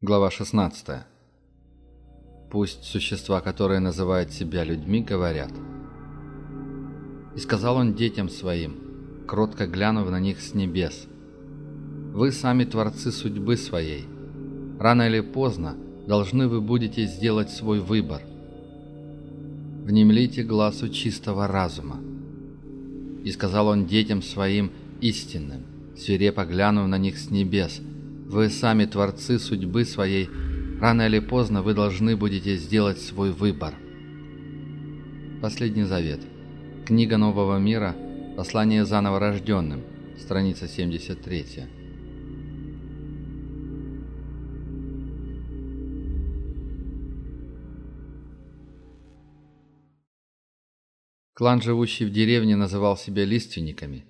Глава 16. Пусть существа, которые называют себя людьми, говорят. И сказал он детям своим, кротко глянув на них с небес. Вы сами творцы судьбы своей. Рано или поздно должны вы будете сделать свой выбор. Внемлите глазу чистого разума. И сказал он детям своим истинным, свирепо глянув на них с небес – вы сами творцы судьбы своей, рано или поздно вы должны будете сделать свой выбор. Последний завет. Книга Нового мира. Послание заново рожденным. Страница 73. Клан, живущий в деревне, называл себя лиственниками.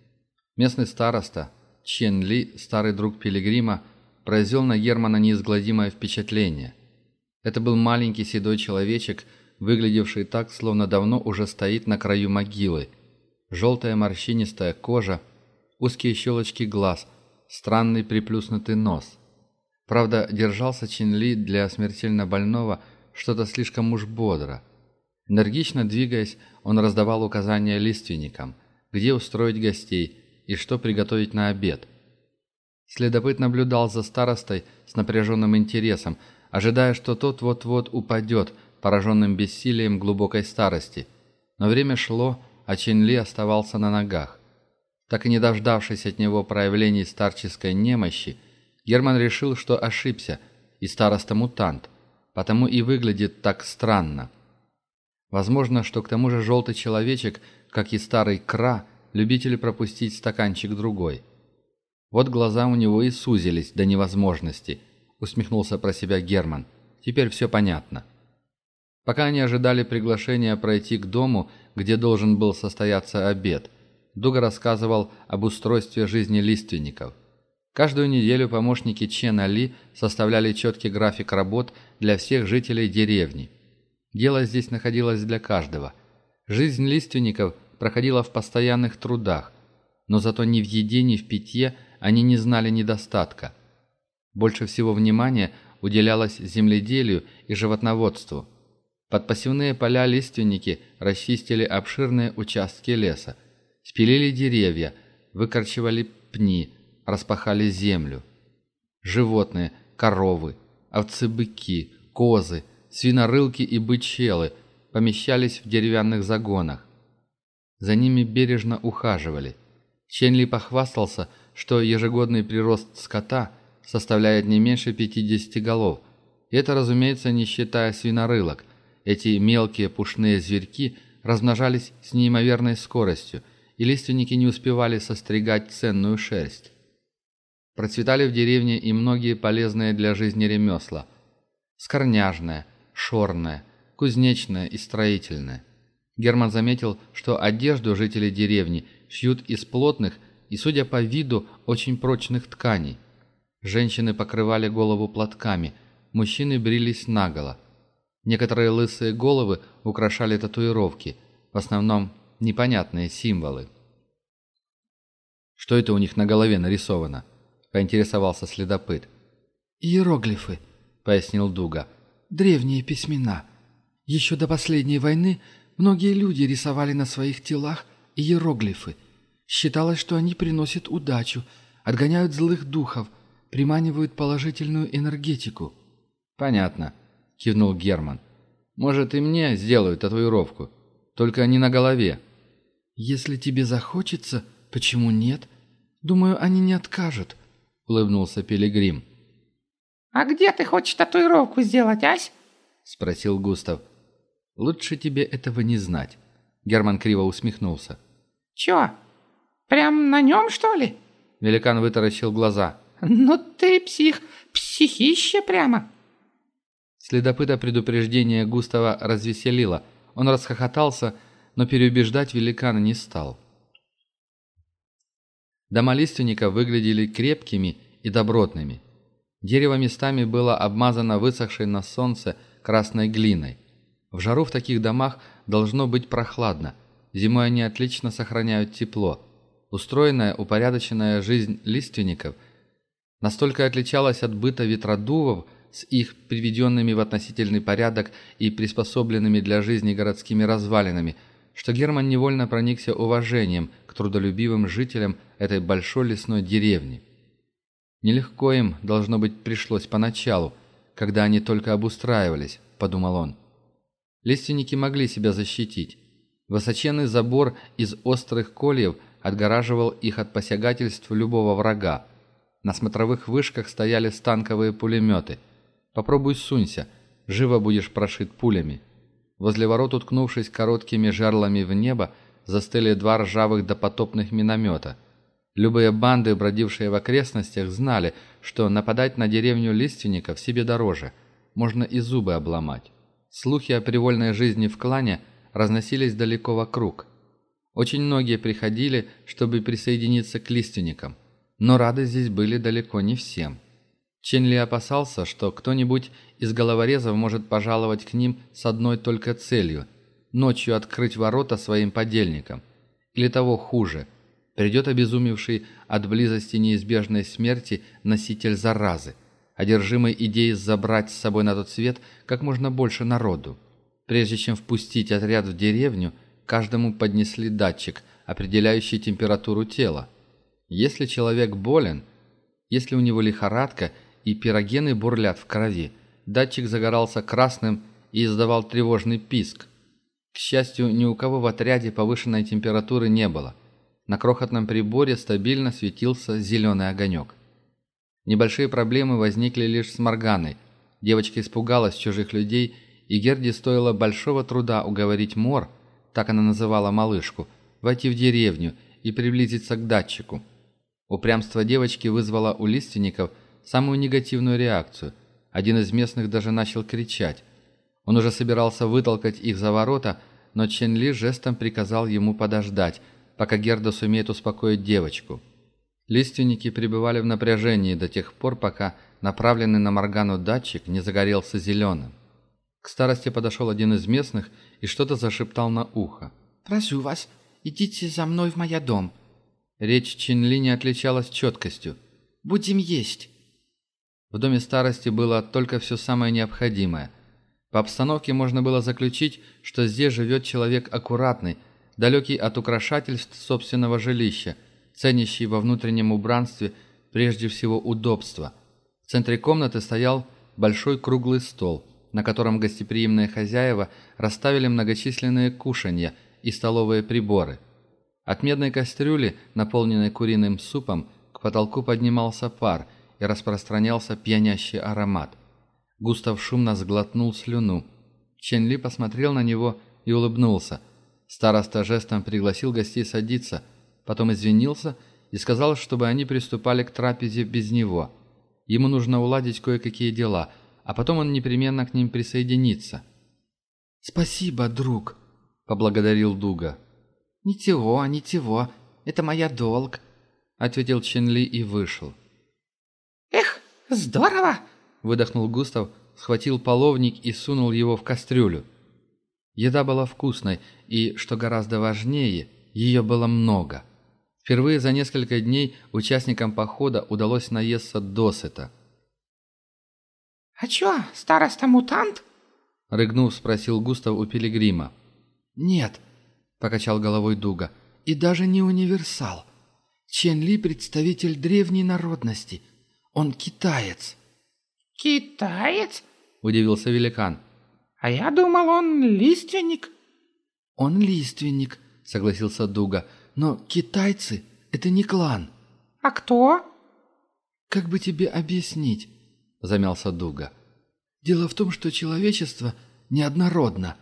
Местный староста, Чен Ли, старый друг Пилигрима, произвел на Германа неизгладимое впечатление. Это был маленький седой человечек, выглядевший так, словно давно уже стоит на краю могилы. Желтая морщинистая кожа, узкие щелочки глаз, странный приплюснутый нос. Правда, держался Чинли для смертельно больного что-то слишком уж бодро. Энергично двигаясь, он раздавал указания лиственникам, где устроить гостей и что приготовить на обед – Следопыт наблюдал за старостой с напряженным интересом, ожидая, что тот вот-вот упадет, пораженным бессилием глубокой старости. Но время шло, а Чинли оставался на ногах. Так и не дождавшись от него проявлений старческой немощи, Герман решил, что ошибся, и староста мутант, потому и выглядит так странно. Возможно, что к тому же желтый человечек, как и старый кра, любитель пропустить стаканчик другой – вот глаза у него и сузились до невозможности, усмехнулся про себя Герман. Теперь все понятно. Пока они ожидали приглашения пройти к дому, где должен был состояться обед, Дуга рассказывал об устройстве жизни лиственников. Каждую неделю помощники Чен Али составляли четкий график работ для всех жителей деревни. Дело здесь находилось для каждого. Жизнь лиственников проходила в постоянных трудах, но зато не в еде, ни в питье – они не знали недостатка. Больше всего внимания уделялось земледелию и животноводству. Под пассивные поля лиственники расчистили обширные участки леса, спилили деревья, выкорчевали пни, распахали землю. Животные, коровы, овцы-быки, козы, свинорылки и бычелы помещались в деревянных загонах. За ними бережно ухаживали. Ченли похвастался – что ежегодный прирост скота составляет не меньше 50 голов. это, разумеется, не считая свинорылок. Эти мелкие пушные зверьки размножались с неимоверной скоростью, и лиственники не успевали состригать ценную шерсть. Процветали в деревне и многие полезные для жизни ремесла. Скорняжное, шорное, кузнечное и строительное. Герман заметил, что одежду жители деревни шьют из плотных и, судя по виду, очень прочных тканей. Женщины покрывали голову платками, мужчины брились наголо. Некоторые лысые головы украшали татуировки, в основном непонятные символы. «Что это у них на голове нарисовано?» – поинтересовался следопыт. «Иероглифы», – пояснил Дуга. «Древние письмена. Еще до последней войны многие люди рисовали на своих телах иероглифы – считалось, что они приносят удачу, отгоняют злых духов, приманивают положительную энергетику. «Понятно», — кивнул Герман. «Может, и мне сделают татуировку, только не на голове». «Если тебе захочется, почему нет? Думаю, они не откажут», — улыбнулся Пилигрим. «А где ты хочешь татуировку сделать, Ась?» — спросил Густав. «Лучше тебе этого не знать», — Герман криво усмехнулся. «Чё?» «Прям на нем, что ли?» Великан вытаращил глаза. «Ну ты псих, психище прямо!» Следопыта предупреждение Густава развеселило. Он расхохотался, но переубеждать великана не стал. Дома лиственника выглядели крепкими и добротными. Дерево местами было обмазано высохшей на солнце красной глиной. В жару в таких домах должно быть прохладно. Зимой они отлично сохраняют тепло – устроенная упорядоченная жизнь лиственников настолько отличалась от быта ветродувов с их приведенными в относительный порядок и приспособленными для жизни городскими развалинами, что Герман невольно проникся уважением к трудолюбивым жителям этой большой лесной деревни. «Нелегко им, должно быть, пришлось поначалу, когда они только обустраивались», — подумал он. Лиственники могли себя защитить. Высоченный забор из острых кольев — отгораживал их от посягательств любого врага. На смотровых вышках стояли станковые пулеметы. Попробуй сунься, живо будешь прошит пулями. Возле ворот, уткнувшись короткими жерлами в небо, застыли два ржавых допотопных миномета. Любые банды, бродившие в окрестностях, знали, что нападать на деревню лиственников себе дороже. Можно и зубы обломать. Слухи о привольной жизни в клане разносились далеко вокруг – очень многие приходили, чтобы присоединиться к лиственникам, но рады здесь были далеко не всем. Ченли опасался, что кто-нибудь из головорезов может пожаловать к ним с одной только целью – ночью открыть ворота своим подельникам. Или того хуже – Придет обезумевший от близости неизбежной смерти носитель заразы, одержимый идеей забрать с собой на тот свет как можно больше народу. Прежде чем впустить отряд в деревню – каждому поднесли датчик, определяющий температуру тела. Если человек болен, если у него лихорадка и пирогены бурлят в крови, датчик загорался красным и издавал тревожный писк. К счастью, ни у кого в отряде повышенной температуры не было. На крохотном приборе стабильно светился зеленый огонек. Небольшие проблемы возникли лишь с Морганой. Девочка испугалась чужих людей, и Герде стоило большого труда уговорить Мор – так она называла малышку, войти в деревню и приблизиться к датчику. Упрямство девочки вызвало у лиственников самую негативную реакцию. Один из местных даже начал кричать. Он уже собирался вытолкать их за ворота, но Чен Ли жестом приказал ему подождать, пока Герда сумеет успокоить девочку. Лиственники пребывали в напряжении до тех пор, пока направленный на Моргану датчик не загорелся зеленым. К старости подошел один из местных и что-то зашептал на ухо. «Прошу вас, идите за мной в моя дом». Речь Чинли не отличалась четкостью. «Будем есть». В доме старости было только все самое необходимое. По обстановке можно было заключить, что здесь живет человек аккуратный, далекий от украшательств собственного жилища, ценящий во внутреннем убранстве прежде всего удобство. В центре комнаты стоял большой круглый стол на котором гостеприимные хозяева расставили многочисленные кушанья и столовые приборы. От медной кастрюли, наполненной куриным супом, к потолку поднимался пар и распространялся пьянящий аромат. Густав шумно сглотнул слюну. Ченли посмотрел на него и улыбнулся. Староста жестом пригласил гостей садиться, потом извинился и сказал, чтобы они приступали к трапезе без него. Ему нужно уладить кое-какие дела – а потом он непременно к ним присоединится. «Спасибо, друг», — поблагодарил Дуга. «Ничего, ничего, это моя долг», — ответил Ченли и вышел. «Эх, здорово!» — выдохнул Густав, схватил половник и сунул его в кастрюлю. Еда была вкусной, и, что гораздо важнее, ее было много. Впервые за несколько дней участникам похода удалось наесться досыта — «А чё, староста-мутант?» — рыгнув, спросил Густав у Пилигрима. «Нет», — покачал головой Дуга, — «и даже не универсал. Чен Ли — представитель древней народности. Он китаец». «Китаец?» — удивился великан. «А я думал, он лиственник». «Он лиственник», — замялся Дуга. «Дело в том, что человечество неоднородно.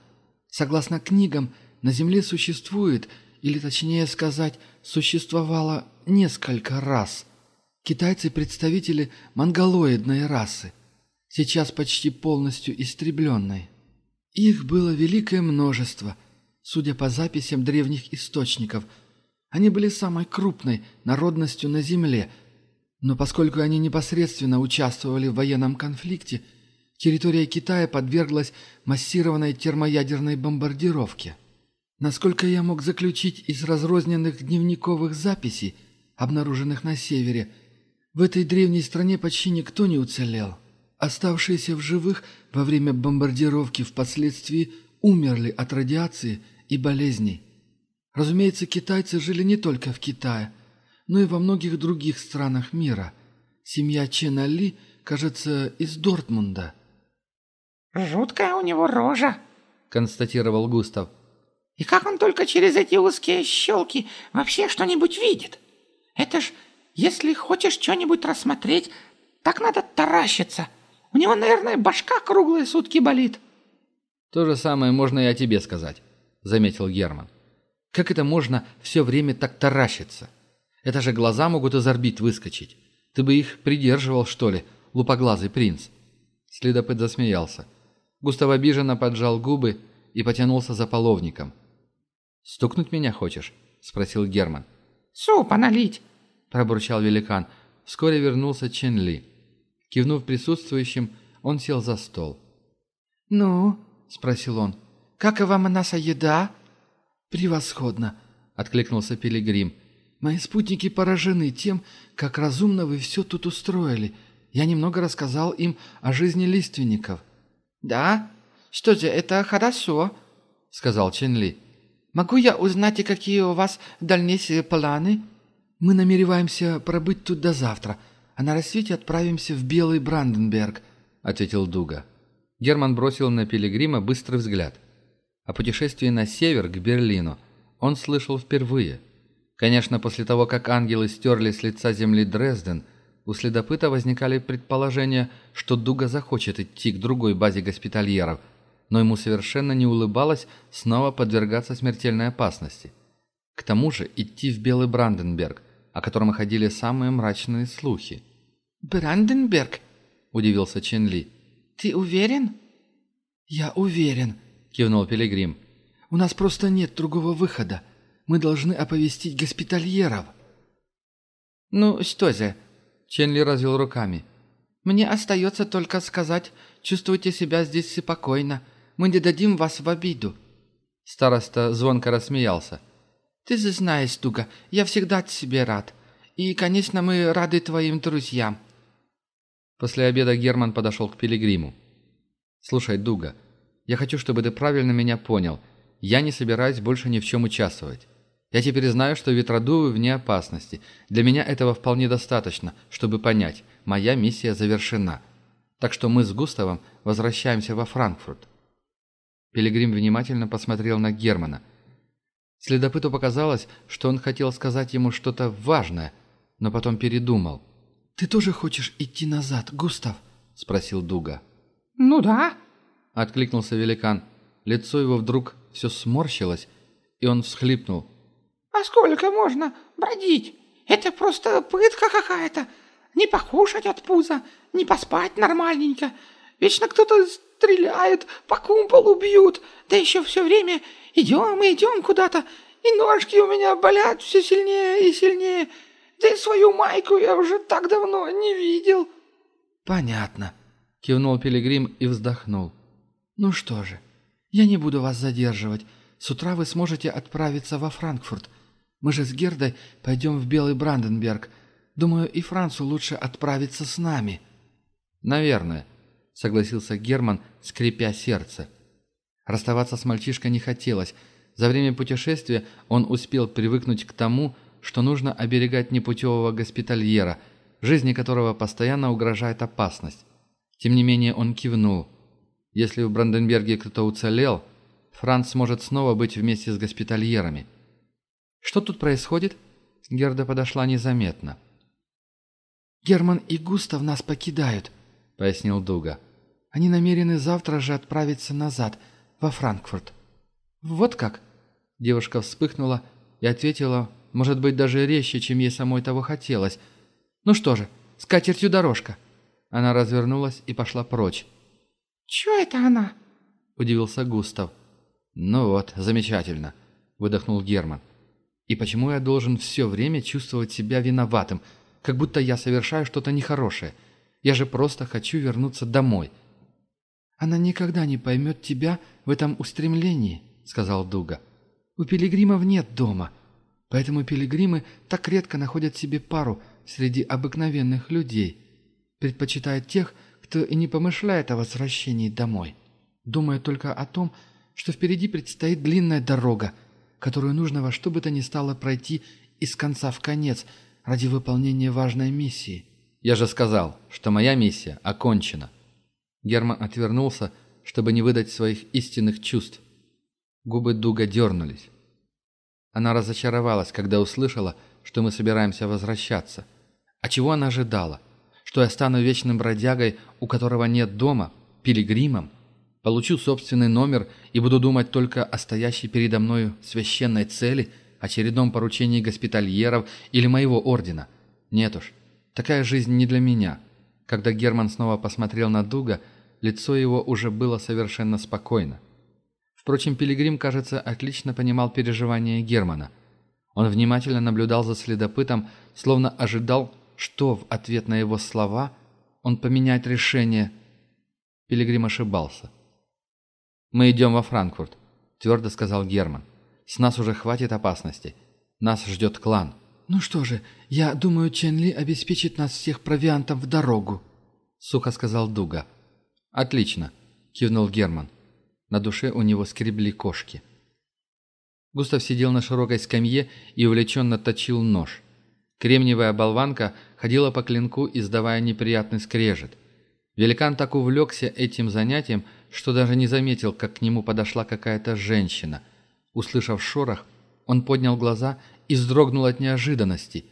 Согласно книгам, на Земле существует, или точнее сказать, существовало несколько рас. Китайцы – представители монголоидной расы, сейчас почти полностью истребленной. Их было великое множество, судя по записям древних источников. Они были самой крупной народностью на Земле – но поскольку они непосредственно участвовали в военном конфликте, территория Китая подверглась массированной термоядерной бомбардировке. Насколько я мог заключить из разрозненных дневниковых записей, обнаруженных на севере, в этой древней стране почти никто не уцелел. Оставшиеся в живых во время бомбардировки впоследствии умерли от радиации и болезней. Разумеется, китайцы жили не только в Китае – но и во многих других странах мира. Семья Чен Али, кажется, из Дортмунда». «Жуткая у него рожа», — констатировал Густав. «И как он только через эти узкие щелки вообще что-нибудь видит? Это ж, если хочешь что-нибудь рассмотреть, так надо таращиться. У него, наверное, башка круглые сутки болит». «То же самое можно и о тебе сказать», — заметил Герман. «Как это можно все время так таращиться?» Это же глаза могут из орбит выскочить. Ты бы их придерживал, что ли, лупоглазый принц?» Следопыт засмеялся. Густав обиженно поджал губы и потянулся за половником. «Стукнуть меня хочешь?» — спросил Герман. «Супа налить!» — пробурчал великан. Вскоре вернулся Чен Ли. Кивнув присутствующим, он сел за стол. «Ну?» — спросил он. «Как и вам наша еда?» «Превосходно!» — откликнулся Пилигрим. «Пилигрим!» Мои спутники поражены тем, как разумно вы все тут устроили. Я немного рассказал им о жизни лиственников». «Да? Что же, это хорошо», — сказал Чен Ли. «Могу я узнать, какие у вас дальнейшие планы?» «Мы намереваемся пробыть тут до завтра, а на рассвете отправимся в Белый Бранденберг», — ответил Дуга. Герман бросил на Пилигрима быстрый взгляд. О путешествии на север, к Берлину, он слышал впервые — Конечно, после того, как ангелы стерли с лица земли Дрезден, у следопыта возникали предположения, что Дуга захочет идти к другой базе госпитальеров, но ему совершенно не улыбалось снова подвергаться смертельной опасности. К тому же идти в Белый Бранденберг, о котором ходили самые мрачные слухи. «Бранденберг?» – удивился Чен Ли. «Ты уверен?» «Я уверен», – кивнул Пилигрим. «У нас просто нет другого выхода». Мы должны оповестить госпитальеров». «Ну, что же?» Ченли развел руками. «Мне остается только сказать, чувствуйте себя здесь спокойно. Мы не дадим вас в обиду». Староста звонко рассмеялся. «Ты же знаешь, Дуга, я всегда от тебе рад. И, конечно, мы рады твоим друзьям». После обеда Герман подошел к Пилигриму. «Слушай, Дуга, я хочу, чтобы ты правильно меня понял. Я не собираюсь больше ни в чем участвовать. Я теперь знаю, что Ветродувы вне опасности. Для меня этого вполне достаточно, чтобы понять, моя миссия завершена. Так что мы с Густавом возвращаемся во Франкфурт». Пилигрим внимательно посмотрел на Германа. Следопыту показалось, что он хотел сказать ему что-то важное, но потом передумал. «Ты тоже хочешь идти назад, Густав?» – спросил Дуга. «Ну да», – откликнулся великан. Лицо его вдруг все сморщилось, и он всхлипнул – а сколько можно бродить? Это просто пытка какая-то. Не покушать от пуза, не поспать нормальненько. Вечно кто-то стреляет, по кумполу бьют. Да еще все время идем и идем куда-то. И ножки у меня болят все сильнее и сильнее. Да и свою майку я уже так давно не видел. Понятно, кивнул Пилигрим и вздохнул. Ну что же, я не буду вас задерживать. С утра вы сможете отправиться во Франкфурт. Мы же с Гердой пойдем в Белый Бранденберг. Думаю, и Францу лучше отправиться с нами». «Наверное», — согласился Герман, скрипя сердце. Расставаться с мальчишкой не хотелось. За время путешествия он успел привыкнуть к тому, что нужно оберегать непутевого госпитальера, жизни которого постоянно угрожает опасность. Тем не менее он кивнул. Если в Бранденберге кто-то уцелел, Франц сможет снова быть вместе с госпитальерами. Что тут происходит?» Герда подошла незаметно. «Герман и Густав нас покидают», — пояснил Дуга. «Они намерены завтра же отправиться назад, во Франкфурт». «Вот как?» Девушка вспыхнула и ответила, может быть, даже резче, чем ей самой того хотелось. «Ну что же, с катертью дорожка». Она развернулась и пошла прочь. «Чё это она?» — удивился Густав. «Ну вот, замечательно», — выдохнул Герман. И почему я должен все время чувствовать себя виноватым, как будто я совершаю что-то нехорошее? Я же просто хочу вернуться домой». «Она никогда не поймет тебя в этом устремлении», — сказал Дуга. «У пилигримов нет дома, поэтому пилигримы так редко находят себе пару среди обыкновенных людей, предпочитают тех, кто и не помышляет о возвращении домой, думая только о том, что впереди предстоит длинная дорога, которую нужно во что бы то ни стало пройти из конца в конец ради выполнения важной миссии. «Я же сказал, что моя миссия окончена». Герма отвернулся, чтобы не выдать своих истинных чувств. Губы Дуга дернулись. Она разочаровалась, когда услышала, что мы собираемся возвращаться. А чего она ожидала? Что я стану вечным бродягой, у которого нет дома, пилигримом? получу собственный номер и буду думать только о стоящей передо мною священной цели, очередном поручении госпитальеров или моего ордена. Нет уж, такая жизнь не для меня. Когда Герман снова посмотрел на Дуга, лицо его уже было совершенно спокойно. Впрочем, Пилигрим, кажется, отлично понимал переживания Германа. Он внимательно наблюдал за следопытом, словно ожидал, что в ответ на его слова он поменяет решение. Пилигрим ошибался. «Мы идем во Франкфурт», — твердо сказал Герман. «С нас уже хватит опасности. Нас ждет клан». «Ну что же, я думаю, Чен Ли обеспечит нас всех провиантом в дорогу», — сухо сказал Дуга. «Отлично», — кивнул Герман. На душе у него скребли кошки. Густав сидел на широкой скамье и увлеченно точил нож. Кремниевая болванка ходила что даже не заметил, как к нему подошла какая-то женщина. Услышав шорох, он поднял глаза и вздрогнул от неожиданности.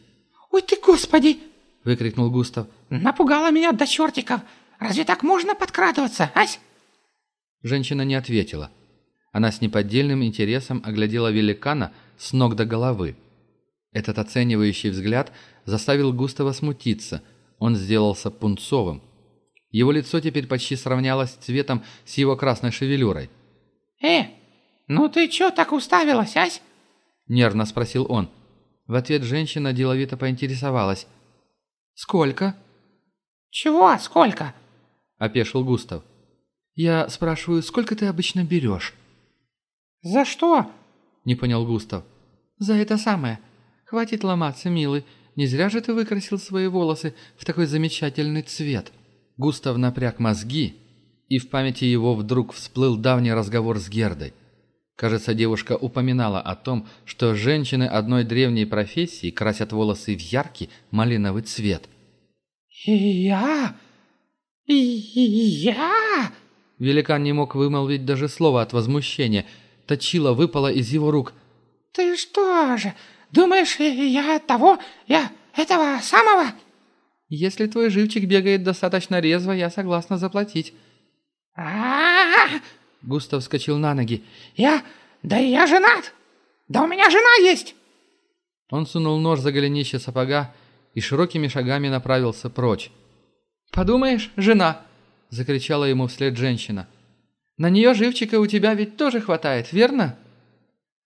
«Ой ты, господи!» — выкрикнул Густав. «Напугала меня до чертиков! Разве так можно подкрадываться, ась?» Женщина не ответила. Она с неподдельным интересом оглядела великана с ног до головы. Этот оценивающий взгляд заставил Густава смутиться. Он сделался пунцовым. Его лицо теперь почти сравнялось цветом с его красной шевелюрой. «Э, ну ты чё так уставилась, ась?» Нервно спросил он. В ответ женщина деловито поинтересовалась. «Сколько?» «Чего сколько?» Опешил Густав. «Я спрашиваю, сколько ты обычно берешь?» «За что?» Не понял Густав. «За это самое. Хватит ломаться, милый. Не зря же ты выкрасил свои волосы в такой замечательный цвет». Густав напряг мозги, и в памяти его вдруг всплыл давний разговор с Гердой. Кажется, девушка упоминала о том, что женщины одной древней профессии красят волосы в яркий малиновый цвет. «Я? Я?» Великан не мог вымолвить даже слова от возмущения. Точила выпала из его рук. «Ты что же, думаешь, я того, я этого самого?» Если твой живчик бегает достаточно резво, я согласна заплатить». «А-а-а!» Густав вскочил на ноги. «Я... да я женат! Да у меня жена есть!» Он сунул нож за голенище сапога и широкими шагами направился прочь. «Подумаешь, жена!» — закричала ему вслед женщина. «На нее живчика у тебя ведь тоже хватает, верно?»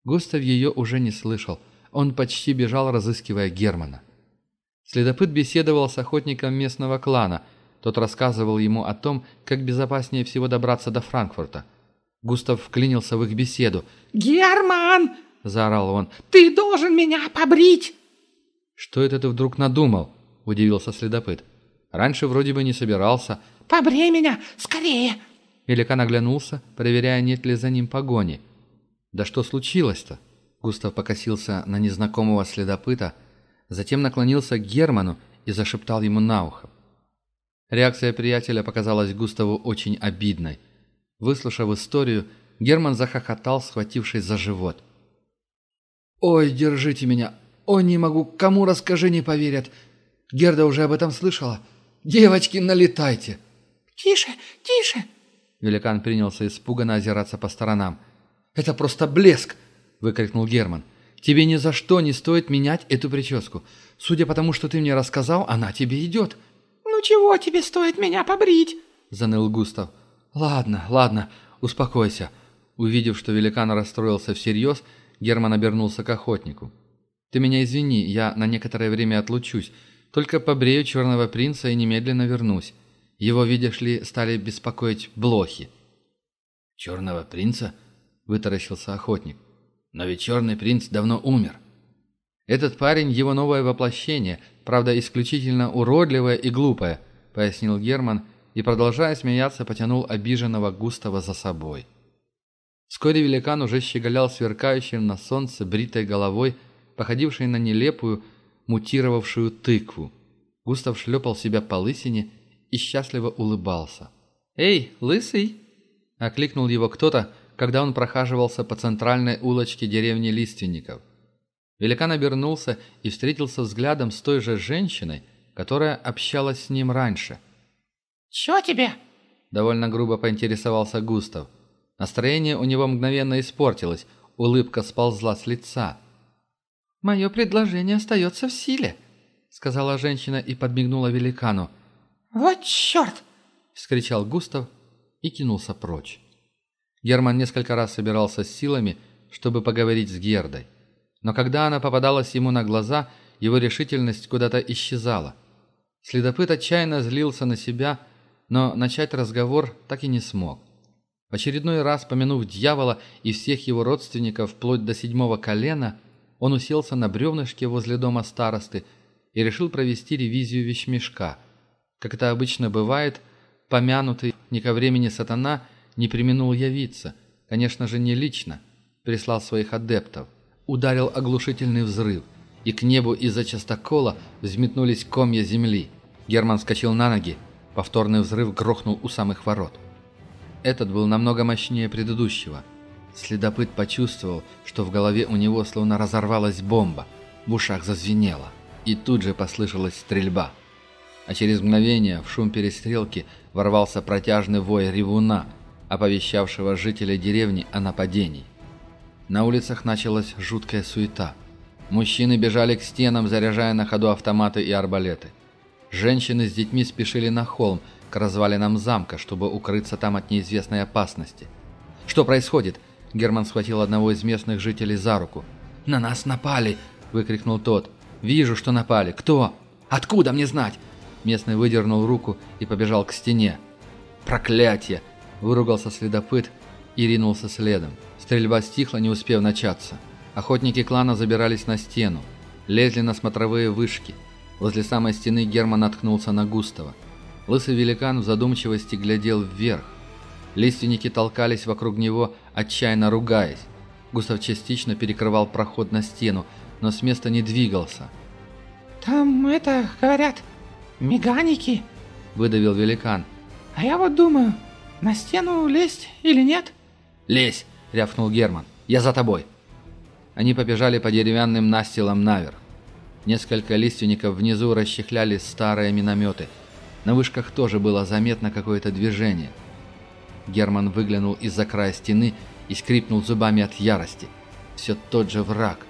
Густав ее уже не слышал. Он почти бежал, разыскивая Германа. Следопыт беседовал с охотником местного клана. Тот рассказывал ему о том, как безопаснее всего добраться до Франкфурта. Густав вклинился в их беседу. «Герман!» – заорал он. «Ты должен меня побрить!» «Что это ты вдруг надумал?» – удивился следопыт. «Раньше вроде бы не собирался». «Побрей меня! Скорее!» Великан оглянулся, проверяя, нет ли за ним погони. «Да что случилось-то?» Густав покосился на незнакомого следопыта – затем наклонился к Герману и зашептал ему на ухо. Реакция приятеля показалась Густаву очень обидной. Выслушав историю, Герман захохотал, схватившись за живот. «Ой, держите меня! Ой, не могу! Кому расскажи, не поверят! Герда уже об этом слышала! Девочки, налетайте!» «Тише, тише!» Великан принялся испуганно озираться по сторонам. «Это просто блеск!» – выкрикнул Герман – Тебе ни за что не стоит менять эту прическу. Судя по тому, что ты мне рассказал, она тебе идет». «Ну чего тебе стоит меня побрить?» – заныл Густав. «Ладно, ладно, успокойся». Увидев, что великан расстроился всерьез, Герман обернулся к охотнику. «Ты меня извини, я на некоторое время отлучусь. Только побрею черного принца и немедленно вернусь. Его, видишь ли, стали беспокоить блохи». «Черного принца?» – вытаращился охотник. Но ведь черный принц давно умер. Этот парень — его новое воплощение, правда, исключительно уродливое и глупое, пояснил Герман и, продолжая смеяться, потянул обиженного Густава за собой. Вскоре великан уже щеголял сверкающим на солнце бритой головой, походившей на нелепую, мутировавшую тыкву. Густав шлепал себя по лысине и счастливо улыбался. «Эй, лысый!» — окликнул его кто-то, когда он прохаживался по центральной улочке деревни Лиственников. Великан обернулся и встретился взглядом с той же женщиной, которая общалась с ним раньше. Чё тебе?» – довольно грубо поинтересовался Густав. Настроение у него мгновенно испортилось, улыбка сползла с лица. «Мое предложение остается в силе», – сказала женщина и подмигнула великану. «Вот черт!» – вскричал Густав и кинулся прочь. Герман несколько раз собирался с силами, чтобы поговорить с Гердой. Но когда она попадалась ему на глаза, его решительность куда-то исчезала. Следопыт отчаянно злился на себя, но начать разговор так и не смог. В очередной раз, помянув дьявола и всех его родственников вплоть до седьмого колена, он уселся на бревнышке возле дома старосты и решил провести ревизию вещмешка. Как это обычно бывает, помянутый не ко времени сатана – не применул явиться, конечно же не лично, прислал своих адептов. Ударил оглушительный взрыв, и к небу из-за частокола взметнулись комья земли. Герман вскочил на ноги, повторный взрыв грохнул у самых ворот. Этот был намного мощнее предыдущего. Следопыт почувствовал, что в голове у него словно разорвалась бомба, в ушах зазвенело, и тут же послышалась стрельба. А через мгновение в шум перестрелки ворвался протяжный вой ревуна – оповещавшего жителей деревни о нападении. На улицах началась жуткая суета. Мужчины бежали к стенам, заряжая на ходу автоматы и арбалеты. Женщины с детьми спешили на холм, к развалинам замка, чтобы укрыться там от неизвестной опасности. «Что происходит?» Герман схватил одного из местных жителей за руку. «На нас напали!» – выкрикнул тот. «Вижу, что напали. Кто? Откуда мне знать?» Местный выдернул руку и побежал к стене. «Проклятие!» выругался следопыт и ринулся следом. Стрельба стихла, не успев начаться. Охотники клана забирались на стену, лезли на смотровые вышки. Возле самой стены Герман наткнулся на Густова. Лысый великан в задумчивости глядел вверх. Лиственники толкались вокруг него, отчаянно ругаясь. Густав частично перекрывал проход на стену, но с места не двигался. «Там это, говорят, меганики», — выдавил великан. «А я вот думаю, «На стену лезть или нет?» «Лезь!» – рявкнул Герман. «Я за тобой!» Они побежали по деревянным настилам наверх. Несколько лиственников внизу расчехляли старые минометы. На вышках тоже было заметно какое-то движение. Герман выглянул из-за края стены и скрипнул зубами от ярости. Все тот же враг.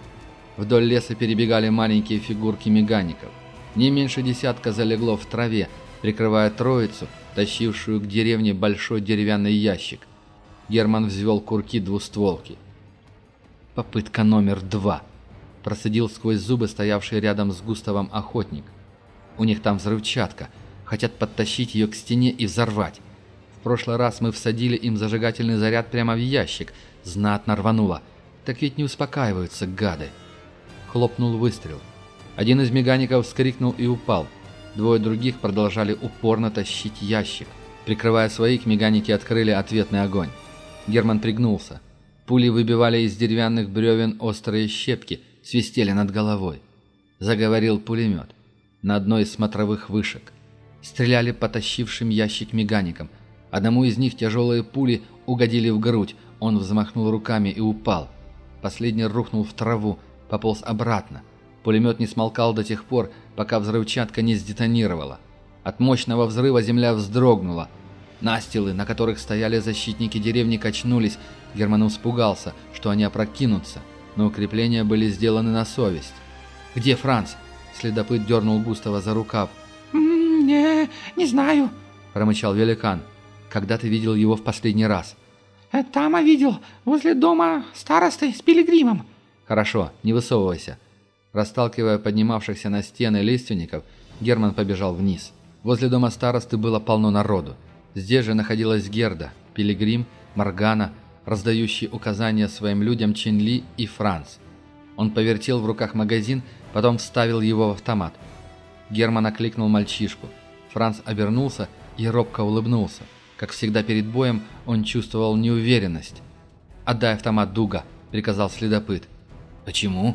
Вдоль леса перебегали маленькие фигурки мегаников. Не меньше десятка залегло в траве, прикрывая троицу – тащившую к деревне большой деревянный ящик. Герман взвел курки двустволки. «Попытка номер два», – процедил сквозь зубы стоявший рядом с Густавом охотник. «У них там взрывчатка. Хотят подтащить ее к стене и взорвать. В прошлый раз мы всадили им зажигательный заряд прямо в ящик. Знатно рвануло. Так ведь не успокаиваются, гады». Хлопнул выстрел. Один из мегаников вскрикнул и упал – двое других продолжали упорно тащить ящик. Прикрывая своих, меганики открыли ответный огонь. Герман пригнулся. Пули выбивали из деревянных бревен острые щепки, свистели над головой. Заговорил пулемет. На одной из смотровых вышек. Стреляли по потащившим ящик меганикам. Одному из них тяжелые пули угодили в грудь. Он взмахнул руками и упал. Последний рухнул в траву, пополз обратно. Пулемет не смолкал до тех пор, пока взрывчатка не сдетонировала. От мощного взрыва земля вздрогнула. Настилы, на которых стояли защитники деревни, качнулись. Герман испугался, что они опрокинутся, но укрепления были сделаны на совесть. «Где Франц?» – следопыт дернул Густава за рукав. «М-м, «Не, не знаю», – промычал великан. «Когда ты видел его в последний раз?» «Э, «Тама видел, возле дома старосты с пилигримом». «Хорошо, не высовывайся. Расталкивая поднимавшихся на стены лиственников, Герман побежал вниз. Возле дома старосты было полно народу. Здесь же находилась Герда, Пилигрим, Моргана, раздающий указания своим людям Чинли и Франц. Он повертел в руках магазин, потом вставил его в автомат. Герман окликнул мальчишку. Франц обернулся и робко улыбнулся. Как всегда перед боем, он чувствовал неуверенность. «Отдай автомат Дуга», — приказал следопыт. «Почему?»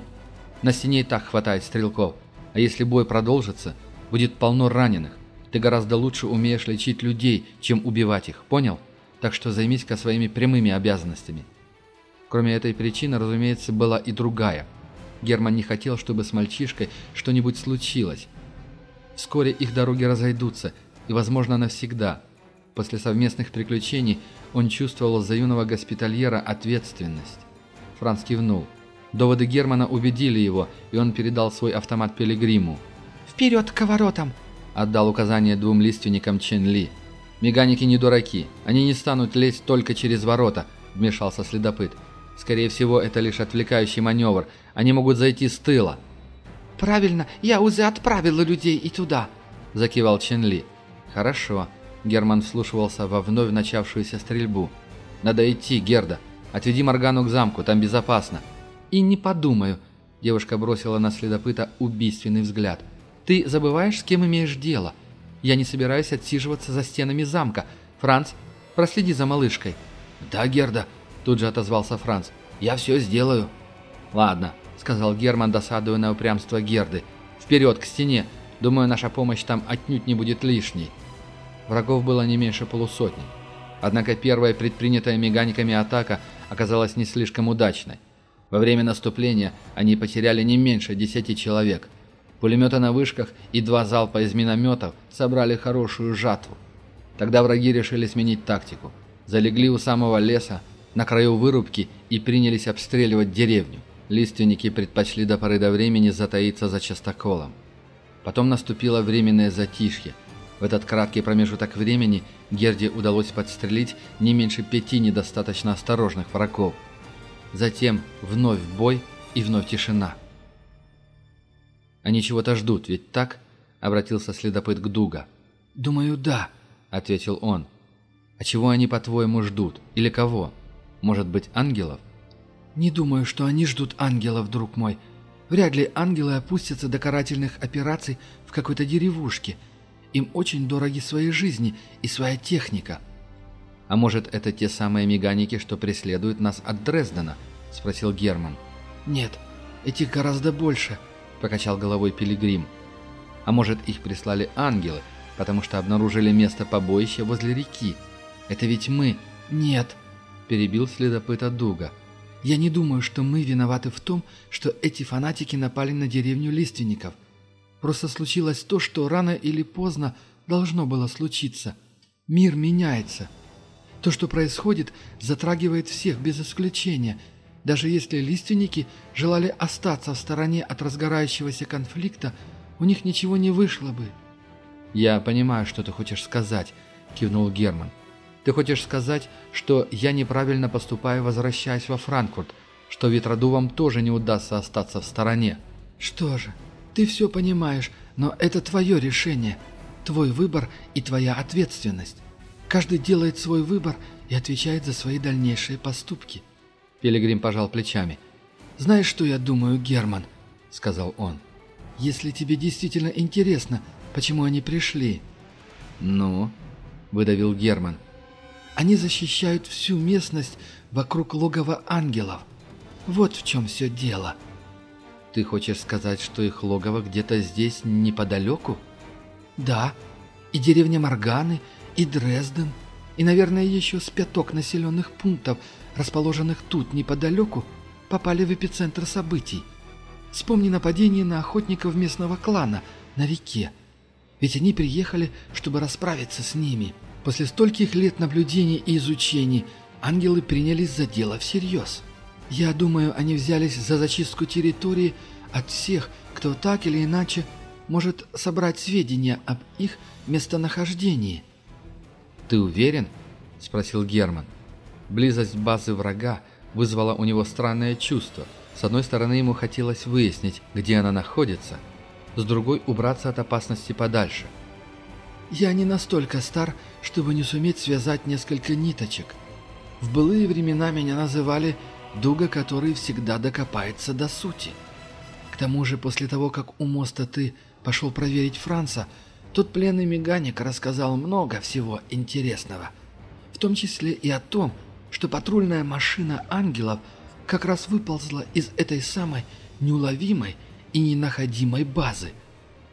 На стене и так хватает стрелков. А если бой продолжится, будет полно раненых. Ты гораздо лучше умеешь лечить людей, чем убивать их, понял? Так что займись-ка своими прямыми обязанностями». Кроме этой причины, разумеется, была и другая. Герман не хотел, чтобы с мальчишкой что-нибудь случилось. Вскоре их дороги разойдутся, и, возможно, навсегда. После совместных приключений он чувствовал за юного госпитальера ответственность. Франц кивнул. Доводы Германа убедили его, и он передал свой автомат Пилигриму. «Вперед к воротам!» – отдал указание двум лиственникам Чен Ли. «Меганики не дураки. Они не станут лезть только через ворота», – вмешался следопыт. «Скорее всего, это лишь отвлекающий маневр. Они могут зайти с тыла». «Правильно, я уже отправила людей и туда», – закивал Чен Ли. «Хорошо», – Герман вслушивался во вновь начавшуюся стрельбу. «Надо идти, Герда. Отведи Моргану к замку, там безопасно» и не подумаю». Девушка бросила на следопыта убийственный взгляд. «Ты забываешь, с кем имеешь дело? Я не собираюсь отсиживаться за стенами замка. Франц, проследи за малышкой». «Да, Герда», – тут же отозвался Франц. «Я все сделаю». «Ладно», – сказал Герман, досадуя на упрямство Герды. «Вперед, к стене! Думаю, наша помощь там отнюдь не будет лишней». Врагов было не меньше полусотни. Однако первая предпринятая меганиками атака оказалась не слишком удачной. Во время наступления они потеряли не меньше десяти человек. Пулеметы на вышках и два залпа из минометов собрали хорошую жатву. Тогда враги решили сменить тактику. Залегли у самого леса, на краю вырубки и принялись обстреливать деревню. Лиственники предпочли до поры до времени затаиться за частоколом. Потом наступило временное затишье. В этот краткий промежуток времени Герде удалось подстрелить не меньше пяти недостаточно осторожных врагов – затем вновь бой и вновь тишина. «Они чего-то ждут, ведь так?» — обратился следопыт к Дуга. «Думаю, да», — ответил он. «А чего они, по-твоему, ждут? Или кого? Может быть, ангелов?» «Не думаю, что они ждут ангелов, друг мой. Вряд ли ангелы опустятся до карательных операций в какой-то деревушке. Им очень дороги свои жизни и своя техника. А может, это те самые меганики, что преследуют нас от Дрездена?» — спросил Герман. «Нет, этих гораздо больше», — покачал головой Пилигрим. «А может, их прислали ангелы, потому что обнаружили место побоища возле реки? Это ведь мы...» «Нет», — перебил следопыта Дуга. «Я не думаю, что мы виноваты в том, что эти фанатики напали на деревню лиственников. Просто случилось то, что рано или поздно должно было случиться. Мир меняется». То, что происходит, затрагивает всех без исключения. Даже если лиственники желали остаться в стороне от разгорающегося конфликта, у них ничего не вышло бы. «Я понимаю, что ты хочешь сказать», – кивнул Герман. «Ты хочешь сказать, что я неправильно поступаю, возвращаясь во Франкфурт, что ветродувам тоже не удастся остаться в стороне?» «Что же, ты все понимаешь, но это твое решение, твой выбор и твоя ответственность». Каждый делает свой выбор и отвечает за свои дальнейшие поступки. Пилигрим пожал плечами. «Знаешь, что я думаю, Герман?» — сказал он. «Если тебе действительно интересно, почему они пришли?» «Ну?» — выдавил Герман. «Они защищают всю местность вокруг логова ангелов. Вот в чем все дело». «Ты хочешь сказать, что их логово где-то здесь, неподалеку?» «Да. И деревня Морганы, и Дрезден, и, наверное, еще с пяток населенных пунктов, расположенных тут неподалеку, попали в эпицентр событий. Вспомни нападение на охотников местного клана на реке. Ведь они приехали, чтобы расправиться с ними. После стольких лет наблюдений и изучений ангелы принялись за дело всерьез. Я думаю, они взялись за зачистку территории от всех, кто так или иначе может собрать сведения об их местонахождении – «Ты уверен?» – спросил Герман. Близость базы врага вызвала у него странное чувство. С одной стороны, ему хотелось выяснить, где она находится, с другой – убраться от опасности подальше. «Я не настолько стар, чтобы не суметь связать несколько ниточек. В былые времена меня называли «дуга, который всегда докопается до сути». К тому же, после того, как у моста ты пошел проверить Франца – тот пленный меганик рассказал много всего интересного, в том числе и о том, что патрульная машина ангелов как раз выползла из этой самой неуловимой и ненаходимой базы.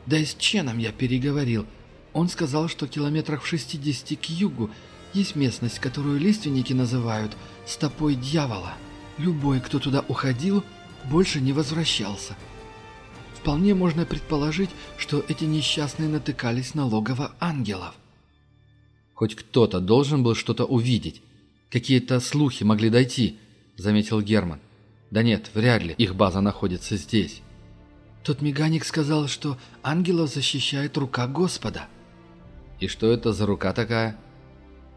Да и с Ченом я переговорил. Он сказал, что километрах в 60 к югу есть местность, которую лиственники называют «стопой дьявола». Любой, кто туда уходил, больше не возвращался – вполне можно предположить, что эти несчастные натыкались на логово ангелов. «Хоть кто-то должен был что-то увидеть. Какие-то слухи могли дойти», — заметил Герман. «Да нет, вряд ли их база находится здесь». Тот меганик сказал, что ангелов защищает рука Господа. «И что это за рука такая?»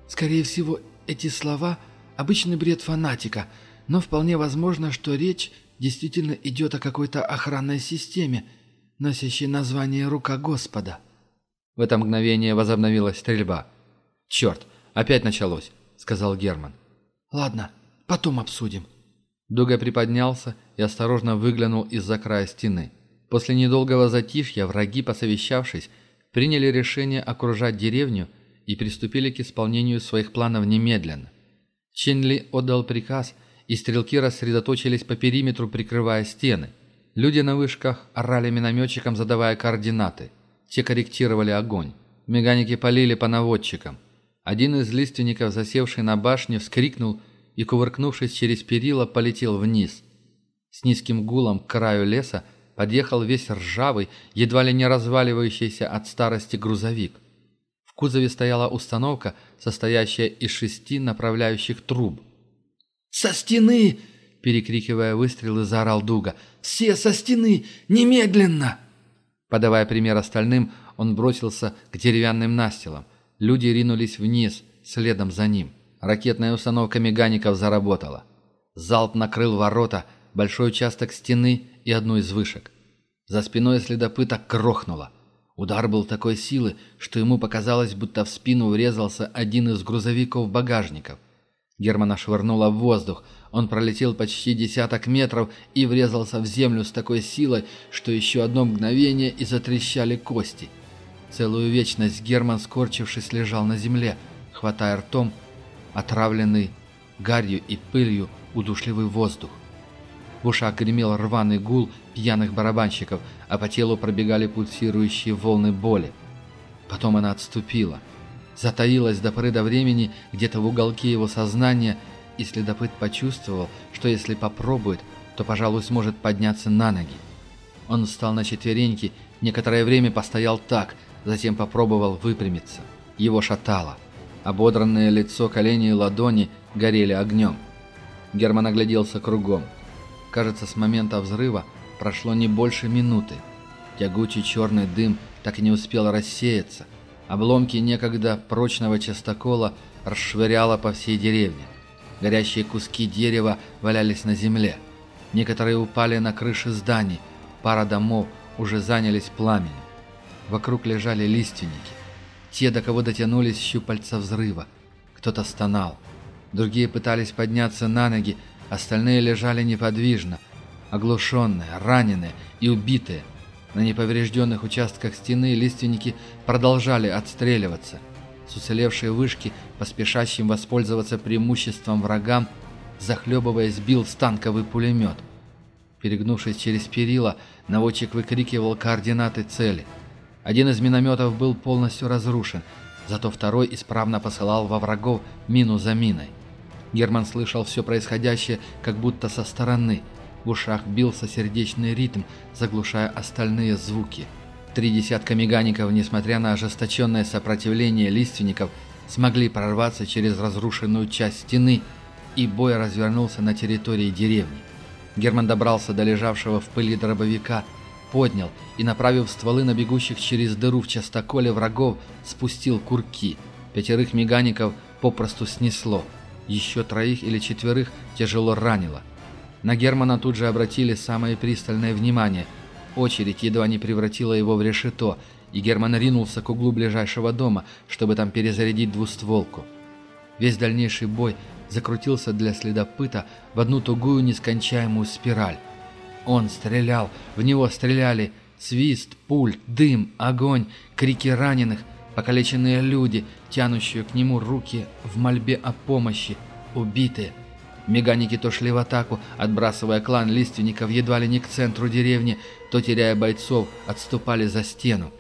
«Скорее всего, эти слова — обычный бред фанатика, но вполне возможно, что речь действительно идет о какой-то охранной системе, носящей название «Рука Господа». В это мгновение возобновилась стрельба. «Черт, опять началось», — сказал Герман. «Ладно, потом обсудим». Дуга приподнялся и осторожно выглянул из-за края стены. После недолгого затишья враги, посовещавшись, приняли решение окружать деревню и приступили к исполнению своих планов немедленно. Чинли отдал приказ — и стрелки рассредоточились по периметру, прикрывая стены. Люди на вышках орали минометчикам, задавая координаты. Те корректировали огонь. Меганики полили по наводчикам. Один из лиственников, засевший на башне, вскрикнул и, кувыркнувшись через перила, полетел вниз. С низким гулом к краю леса подъехал весь ржавый, едва ли не разваливающийся от старости грузовик. В кузове стояла установка, состоящая из шести направляющих труб – «Со стены!» – перекрикивая выстрелы, заорал Дуга. «Все со стены! Немедленно!» Подавая пример остальным, он бросился к деревянным настилам. Люди ринулись вниз, следом за ним. Ракетная установка мегаников заработала. Залп накрыл ворота, большой участок стены и одну из вышек. За спиной следопыта крохнуло. Удар был такой силы, что ему показалось, будто в спину врезался один из грузовиков-багажников. Германа швырнула в воздух. Он пролетел почти десяток метров и врезался в землю с такой силой, что еще одно мгновение и затрещали кости. Целую вечность Герман, скорчившись, лежал на земле, хватая ртом отравленный гарью и пылью удушливый воздух. В ушах гремел рваный гул пьяных барабанщиков, а по телу пробегали пульсирующие волны боли. Потом она отступила – затаилась до поры до времени где-то в уголке его сознания, и следопыт почувствовал, что если попробует, то, пожалуй, сможет подняться на ноги. Он встал на четвереньки, некоторое время постоял так, затем попробовал выпрямиться. Его шатало. Ободранное лицо, колени и ладони горели огнем. Герман огляделся кругом. Кажется, с момента взрыва прошло не больше минуты. Тягучий черный дым так и не успел рассеяться – Обломки некогда прочного частокола расшвыряло по всей деревне. Горящие куски дерева валялись на земле. Некоторые упали на крыши зданий, пара домов уже занялись пламенем. Вокруг лежали лиственники. Те, до кого дотянулись щупальца взрыва. Кто-то стонал. Другие пытались подняться на ноги, остальные лежали неподвижно, оглушенные, раненые и убитые – на неповрежденных участках стены лиственники продолжали отстреливаться. С уцелевшей вышки, поспешащим воспользоваться преимуществом врагам, захлебываясь, бил станковый пулемет. Перегнувшись через перила, наводчик выкрикивал координаты цели. Один из минометов был полностью разрушен, зато второй исправно посылал во врагов мину за миной. Герман слышал все происходящее как будто со стороны – в ушах бился сердечный ритм, заглушая остальные звуки. Три десятка мегаников, несмотря на ожесточенное сопротивление лиственников, смогли прорваться через разрушенную часть стены, и бой развернулся на территории деревни. Герман добрался до лежавшего в пыли дробовика, поднял и, направив стволы на бегущих через дыру в частоколе врагов, спустил курки. Пятерых мегаников попросту снесло. Еще троих или четверых тяжело ранило. На Германа тут же обратили самое пристальное внимание. Очередь едва не превратила его в решето, и Герман ринулся к углу ближайшего дома, чтобы там перезарядить двустволку. Весь дальнейший бой закрутился для следопыта в одну тугую нескончаемую спираль. Он стрелял, в него стреляли. Свист, пуль, дым, огонь, крики раненых, покалеченные люди, тянущие к нему руки в мольбе о помощи, убитые. Меганики то шли в атаку, отбрасывая клан лиственников едва ли не к центру деревни, то, теряя бойцов, отступали за стену.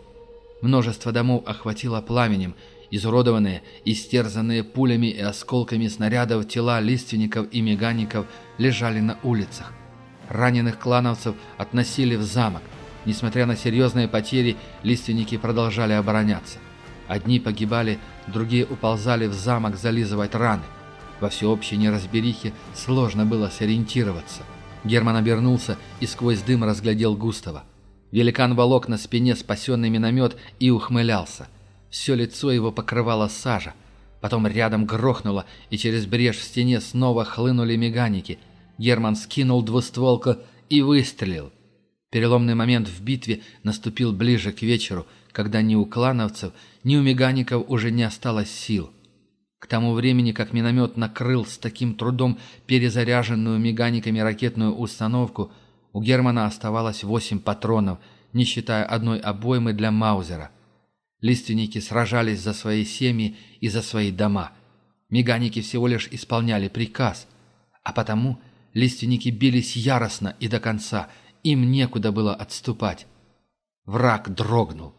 Множество домов охватило пламенем. Изуродованные, истерзанные пулями и осколками снарядов тела лиственников и мегаников лежали на улицах. Раненых клановцев относили в замок. Несмотря на серьезные потери, лиственники продолжали обороняться. Одни погибали, другие уползали в замок зализывать раны – во всеобщей неразберихе сложно было сориентироваться. Герман обернулся и сквозь дым разглядел Густава. Великан волок на спине спасенный миномет и ухмылялся. Все лицо его покрывало сажа. Потом рядом грохнуло, и через брешь в стене снова хлынули меганики. Герман скинул двустволку и выстрелил. Переломный момент в битве наступил ближе к вечеру, когда ни у клановцев, ни у мегаников уже не осталось сил. К тому времени, как миномет накрыл с таким трудом перезаряженную меганиками ракетную установку, у Германа оставалось восемь патронов, не считая одной обоймы для Маузера. Лиственники сражались за свои семьи и за свои дома. Меганики всего лишь исполняли приказ. А потому лиственники бились яростно и до конца, им некуда было отступать. Враг дрогнул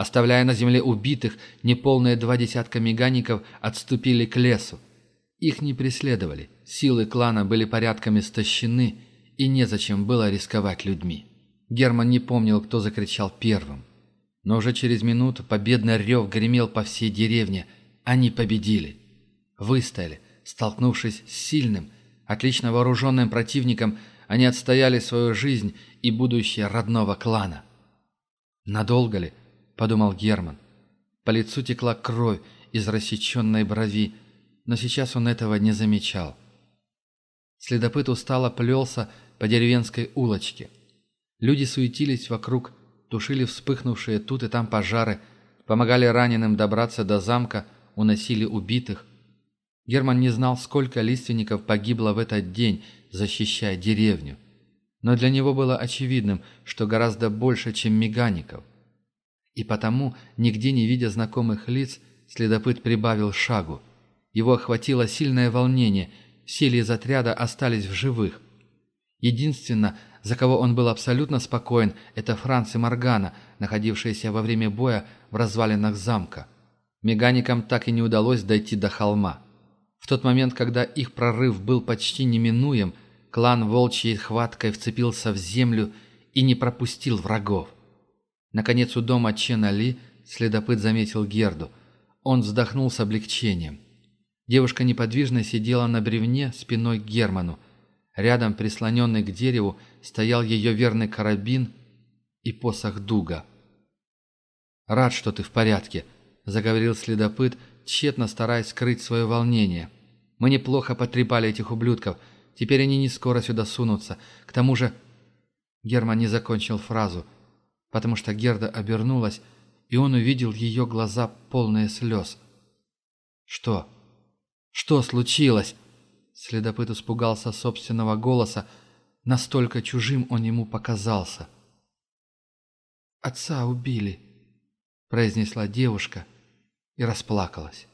оставляя на земле убитых неполные два десятка мегаников, отступили к лесу. Их не преследовали, силы клана были порядками истощены, и незачем было рисковать людьми. Герман не помнил, кто закричал первым. Но уже через минуту победный рев гремел по всей деревне. Они победили. Выстояли, столкнувшись с сильным, отлично вооруженным противником, они отстояли свою жизнь и будущее родного клана. Надолго ли подумал Герман. По лицу текла кровь из рассеченной брови, но сейчас он этого не замечал. Следопыт устало плелся по деревенской улочке. Люди суетились вокруг, тушили вспыхнувшие тут и там пожары, помогали раненым добраться до замка, уносили убитых. Герман не знал, сколько лиственников погибло в этот день, защищая деревню. Но для него было очевидным, что гораздо больше, чем мегаников. И потому, нигде не видя знакомых лиц, следопыт прибавил шагу. Его охватило сильное волнение, все ли из отряда остались в живых. Единственно, за кого он был абсолютно спокоен, это Франц и Моргана, находившиеся во время боя в развалинах замка. Меганикам так и не удалось дойти до холма. В тот момент, когда их прорыв был почти неминуем, клан волчьей хваткой вцепился в землю и не пропустил врагов. Наконец у дома Чен Али следопыт заметил Герду. Он вздохнул с облегчением. Девушка неподвижно сидела на бревне спиной к Герману. Рядом, прислоненный к дереву, стоял ее верный карабин и посох дуга. «Рад, что ты в порядке», — заговорил следопыт, тщетно стараясь скрыть свое волнение. «Мы неплохо потрепали этих ублюдков. Теперь они не скоро сюда сунутся. К тому же...» Герман не закончил фразу — потому что Герда обернулась, и он увидел ее глаза полные слез. «Что? Что случилось?» Следопыт испугался собственного голоса, настолько чужим он ему показался. «Отца убили», — произнесла девушка и расплакалась.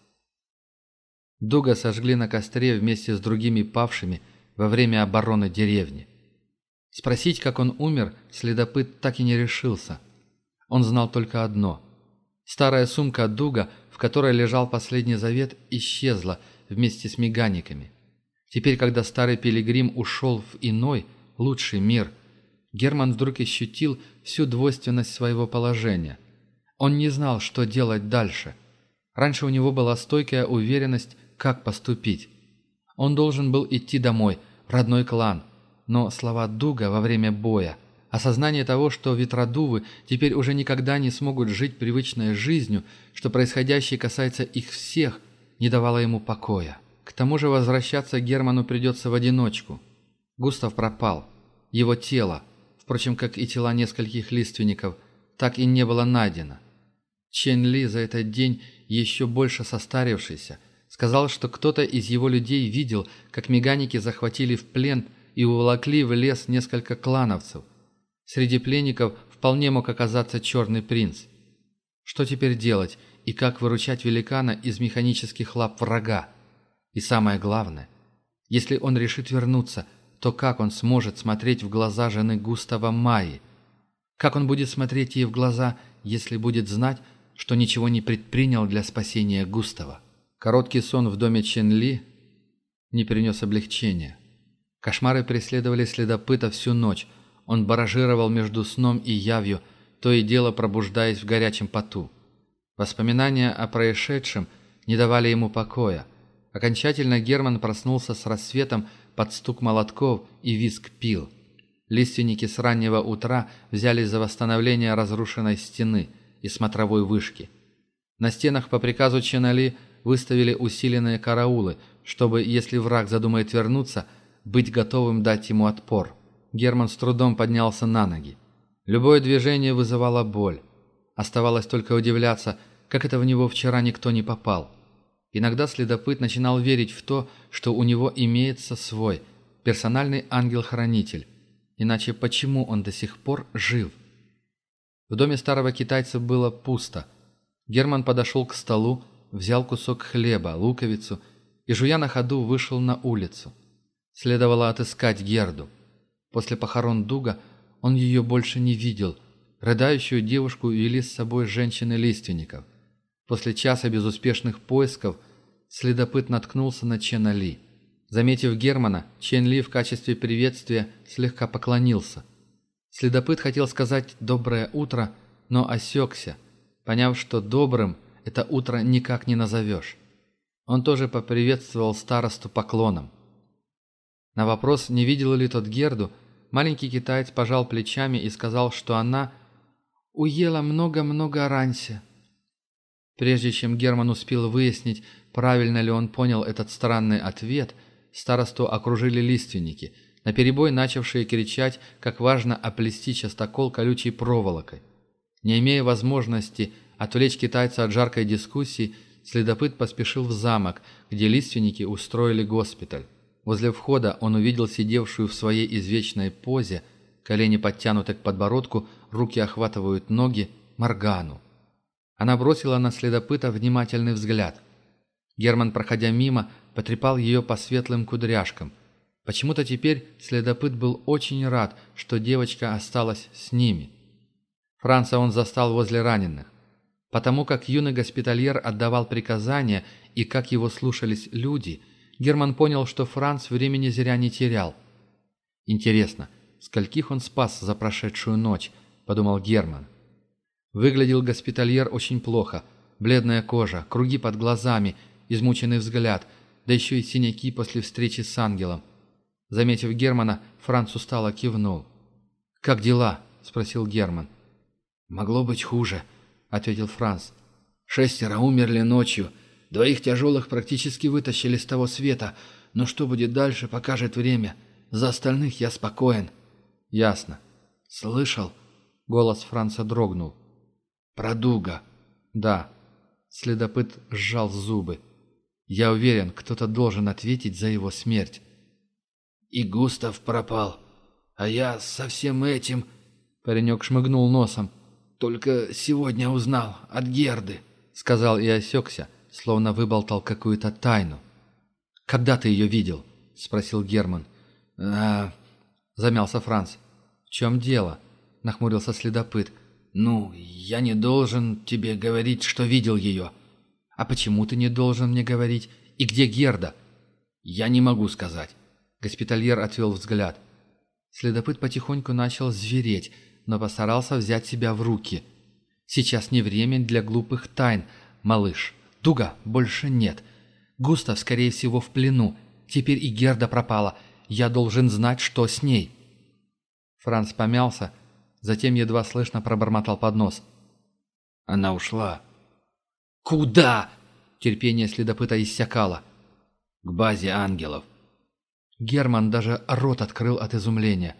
Дуга сожгли на костре вместе с другими павшими во время обороны деревни. Спросить, как он умер, следопыт так и не решился. Он знал только одно. Старая сумка Дуга, в которой лежал последний завет, исчезла вместе с меганиками. Теперь, когда старый пилигрим ушел в иной, лучший мир, Герман вдруг ощутил всю двойственность своего положения. Он не знал, что делать дальше. Раньше у него была стойкая уверенность, как поступить. Он должен был идти домой, в родной клан – но слова Дуга во время боя, осознание того, что ветродувы теперь уже никогда не смогут жить привычной жизнью, что происходящее касается их всех, не давало ему покоя. К тому же возвращаться Герману придется в одиночку. Густав пропал. Его тело, впрочем, как и тела нескольких лиственников, так и не было найдено. Чен Ли за этот день, еще больше состарившийся, сказал, что кто-то из его людей видел, как меганики захватили в плен – и уволокли в лес несколько клановцев. Среди пленников вполне мог оказаться черный принц. Что теперь делать и как выручать великана из механических лап врага? И самое главное, если он решит вернуться, то как он сможет смотреть в глаза жены Густава Майи? Как он будет смотреть ей в глаза, если будет знать, что ничего не предпринял для спасения Густава? Короткий сон в доме Ченли не принес облегчения. Кошмары преследовали следопыта всю ночь. Он баражировал между сном и явью, то и дело пробуждаясь в горячем поту. Воспоминания о происшедшем не давали ему покоя. Окончательно Герман проснулся с рассветом под стук молотков и визг пил. Лиственники с раннего утра взялись за восстановление разрушенной стены и смотровой вышки. На стенах по приказу Ченали выставили усиленные караулы, чтобы, если враг задумает вернуться – быть готовым дать ему отпор. Герман с трудом поднялся на ноги. Любое движение вызывало боль. Оставалось только удивляться, как это в него вчера никто не попал. Иногда следопыт начинал верить в то, что у него имеется свой, персональный ангел-хранитель. Иначе почему он до сих пор жив? В доме старого китайца было пусто. Герман подошел к столу, взял кусок хлеба, луковицу и, жуя на ходу, вышел на улицу. Следовало отыскать Герду. После похорон Дуга он ее больше не видел. Рыдающую девушку вели с собой женщины-лиственников. После часа безуспешных поисков следопыт наткнулся на Чен Ли. Заметив Германа, Чен Ли в качестве приветствия слегка поклонился. Следопыт хотел сказать «доброе утро», но осекся, поняв, что «добрым» это утро никак не назовешь. Он тоже поприветствовал старосту поклоном. На вопрос, не видел ли тот Герду, маленький китаец пожал плечами и сказал, что она уела много-много раньше. Прежде чем Герман успел выяснить, правильно ли он понял этот странный ответ, старосту окружили лиственники, наперебой начавшие кричать, как важно оплести частокол колючей проволокой. Не имея возможности отвлечь китайца от жаркой дискуссии, следопыт поспешил в замок, где лиственники устроили госпиталь. Возле входа он увидел сидевшую в своей извечной позе, колени подтянуты к подбородку, руки охватывают ноги, Моргану. Она бросила на следопыта внимательный взгляд. Герман, проходя мимо, потрепал ее по светлым кудряшкам. Почему-то теперь следопыт был очень рад, что девочка осталась с ними. Франца он застал возле раненых. Потому как юный госпитальер отдавал приказания и как его слушались люди – Герман понял, что Франц времени зря не терял. «Интересно, скольких он спас за прошедшую ночь?» – подумал Герман. Выглядел госпитальер очень плохо. Бледная кожа, круги под глазами, измученный взгляд, да еще и синяки после встречи с ангелом. Заметив Германа, Франц устало кивнул. «Как дела?» – спросил Герман. «Могло быть хуже», – ответил Франц. «Шестеро умерли ночью». Двоих тяжелых практически вытащили с того света, но что будет дальше, покажет время. За остальных я спокоен». «Ясно». «Слышал?» — голос Франца дрогнул. «Продуга». «Да». Следопыт сжал зубы. «Я уверен, кто-то должен ответить за его смерть». «И Густав пропал. А я со всем этим...» Паренек шмыгнул носом. «Только сегодня узнал от Герды», — сказал и осекся словно выболтал какую-то тайну. «Когда ты ее видел?» – спросил Герман. «А...» – замялся Франц. «В чем дело?» – нахмурился следопыт. «Ну, я не должен тебе говорить, что видел ее». «А почему ты не должен мне говорить? И где Герда?» «Я не могу сказать». Госпитальер отвел взгляд. Следопыт потихоньку начал звереть, но постарался взять себя в руки. «Сейчас не время для глупых тайн, малыш». Туга больше нет. Густав, скорее всего, в плену. Теперь и Герда пропала. Я должен знать, что с ней». Франц помялся, затем едва слышно пробормотал под нос. «Она ушла». «Куда?» Терпение следопыта иссякало. «К базе ангелов». Герман даже рот открыл от изумления.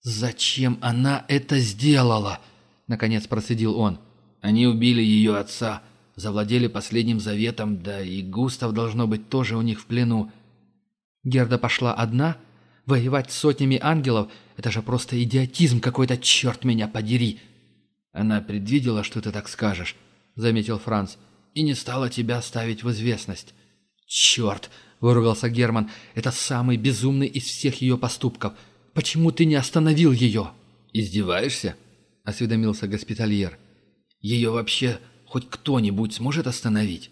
«Зачем она это сделала?» Наконец процедил он. «Они убили ее отца», завладели последним заветом, да и Густав, должно быть, тоже у них в плену. Герда пошла одна? Воевать сотнями ангелов — это же просто идиотизм какой-то, черт меня подери!» «Она предвидела, что ты так скажешь», — заметил Франц, — «и не стала тебя ставить в известность». «Черт!» — выругался Герман. «Это самый безумный из всех ее поступков. Почему ты не остановил ее?» «Издеваешься?» — осведомился госпитальер. «Ее вообще хоть кто-нибудь сможет остановить?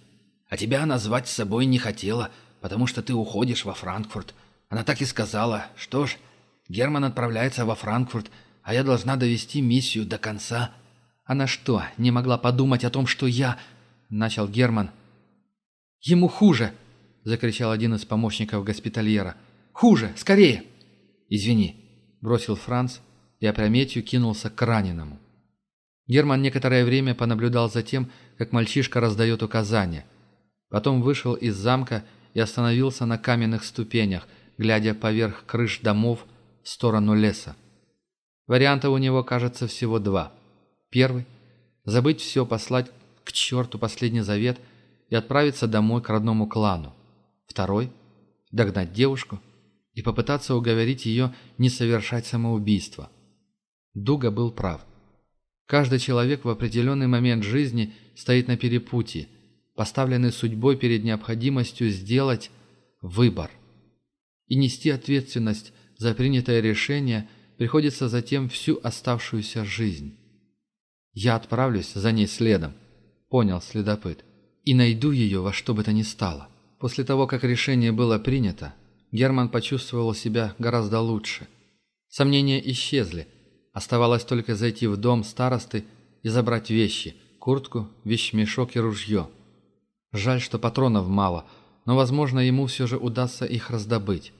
А тебя она звать с собой не хотела, потому что ты уходишь во Франкфурт. Она так и сказала. Что ж, Герман отправляется во Франкфурт, а я должна довести миссию до конца. Она что, не могла подумать о том, что я... Начал Герман. «Ему хуже!» — закричал один из помощников госпитальера. «Хуже! Скорее!» «Извини!» — бросил Франц и опрометью кинулся к раненому. Герман некоторое время понаблюдал за тем, как мальчишка раздает указания. Потом вышел из замка и остановился на каменных ступенях, глядя поверх крыш домов в сторону леса. Вариантов у него, кажется, всего два. Первый – забыть все, послать к черту последний завет и отправиться домой к родному клану. Второй – догнать девушку и попытаться уговорить ее не совершать самоубийство. Дуга был прав. Каждый человек в определенный момент жизни стоит на перепутье, поставленный судьбой перед необходимостью сделать выбор. И нести ответственность за принятое решение приходится затем всю оставшуюся жизнь. «Я отправлюсь за ней следом», — понял следопыт, — «и найду ее во что бы то ни стало». После того, как решение было принято, Герман почувствовал себя гораздо лучше. Сомнения исчезли — Оставалось только зайти в дом старосты и забрать вещи – куртку, вещмешок и ружье. Жаль, что патронов мало, но, возможно, ему все же удастся их раздобыть.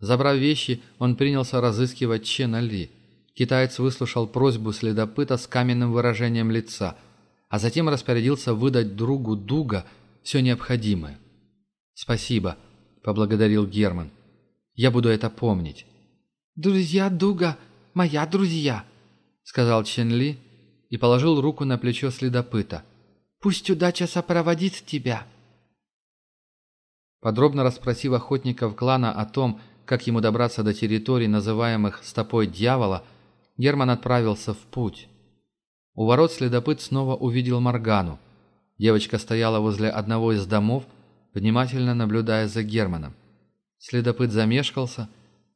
Забрав вещи, он принялся разыскивать Чена Ли. Китаец выслушал просьбу следопыта с каменным выражением лица, а затем распорядился выдать другу Дуга все необходимое. «Спасибо», — поблагодарил Герман. «Я буду это помнить». «Друзья Дуга», моя друзья», — сказал Ченли и положил руку на плечо следопыта. «Пусть удача сопроводит тебя». Подробно расспросив охотников клана о том, как ему добраться до территорий, называемых «стопой дьявола», Герман отправился в путь. У ворот следопыт снова увидел Маргану. Девочка стояла возле одного из домов, внимательно наблюдая за Германом. Следопыт замешкался,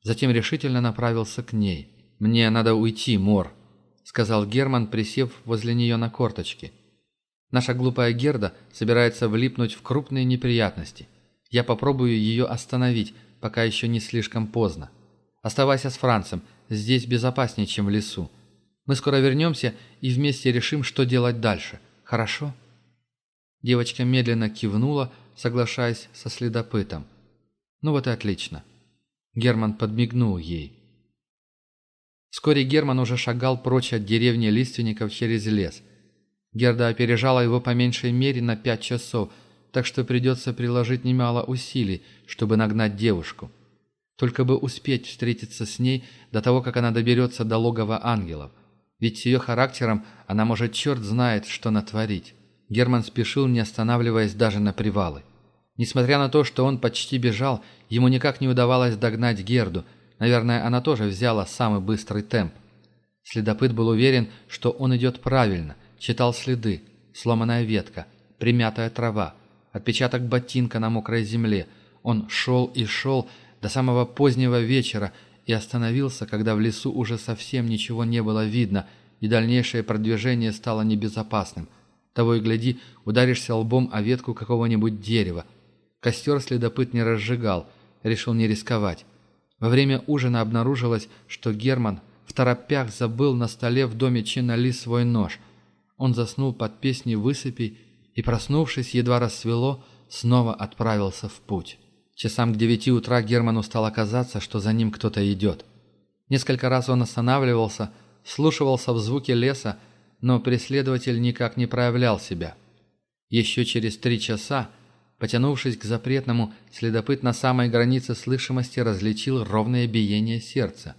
затем решительно направился к ней. «Мне надо уйти, Мор», — сказал Герман, присев возле нее на корточки. «Наша глупая Герда собирается влипнуть в крупные неприятности. Я попробую ее остановить, пока еще не слишком поздно. Оставайся с Францем, здесь безопаснее, чем в лесу. Мы скоро вернемся и вместе решим, что делать дальше. Хорошо?» Девочка медленно кивнула, соглашаясь со следопытом. «Ну вот и отлично». Герман подмигнул ей. Вскоре Герман уже шагал прочь от деревни лиственников через лес. Герда опережала его по меньшей мере на пять часов, так что придется приложить немало усилий, чтобы нагнать девушку. Только бы успеть встретиться с ней до того, как она доберется до логова ангелов. Ведь с ее характером она может черт знает, что натворить. Герман спешил, не останавливаясь даже на привалы. Несмотря на то, что он почти бежал, ему никак не удавалось догнать Герду – Наверное, она тоже взяла самый быстрый темп. Следопыт был уверен, что он идет правильно, читал следы, сломанная ветка, примятая трава, отпечаток ботинка на мокрой земле. Он шел и шел до самого позднего вечера и остановился, когда в лесу уже совсем ничего не было видно, и дальнейшее продвижение стало небезопасным. Того и гляди, ударишься лбом о ветку какого-нибудь дерева. Костер следопыт не разжигал, решил не рисковать. Во время ужина обнаружилось, что Герман в торопях забыл на столе в доме Чинали свой нож. Он заснул под песней «Высыпи» и, проснувшись, едва рассвело, снова отправился в путь. Часам к девяти утра Герману стало казаться, что за ним кто-то идет. Несколько раз он останавливался, слушался в звуки леса, но преследователь никак не проявлял себя. Еще через три часа Потянувшись к запретному, следопыт на самой границе слышимости различил ровное биение сердца.